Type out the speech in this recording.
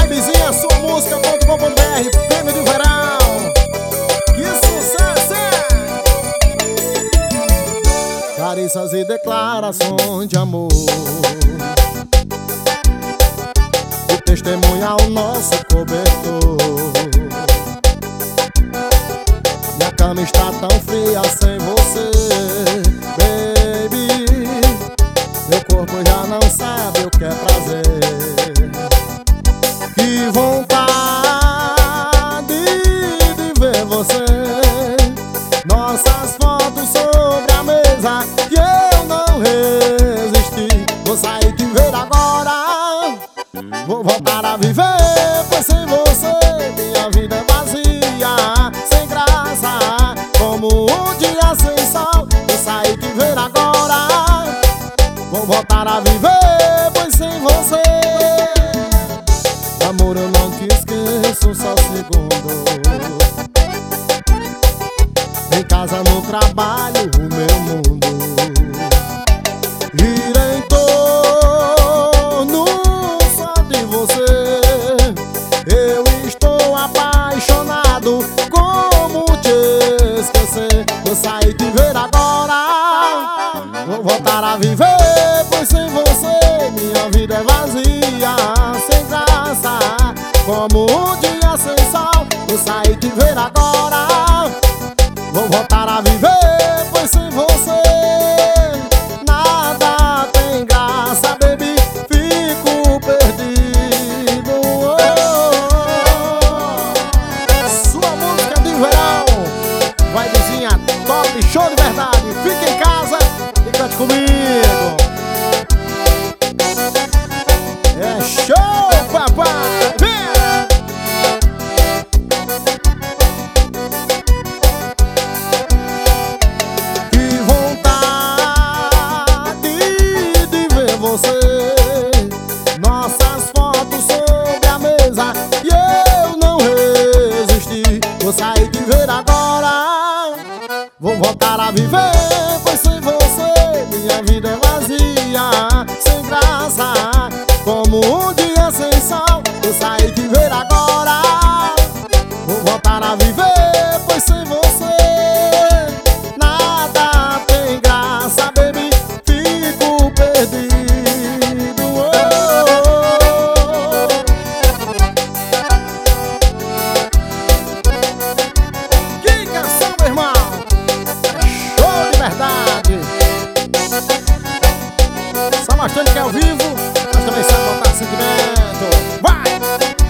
Vibezinha, sua música.com.br, prêmio de verão. Que sucesso! Caricias e declarações de amor. E testemunha o nosso cobertor. Minha cama está tão fria sem você, baby. Meu corpo já não sabe o que é prazer. Que vontade de ver você. Nossas fotos sobre a mesa que eu não resisti. Vou sair de ver agora. Vou voltar a viver, pois sem você minha vida é vazia, sem graça, como um dia sem sol. Vou sair de ver agora. Vou voltar a viver, pois sem você Amor, eu não te esqueço só segundo. Em casa, no trabalho, agora Vou voltar a viver Pois sem você Nada tem graça, baby Fico perdido oh, oh, oh. Sua música de verão Vai vizinha, top, show de verdade Vou voltar a viver mostrando que é ao vivo, mas também sabe botar sentimento. Vai!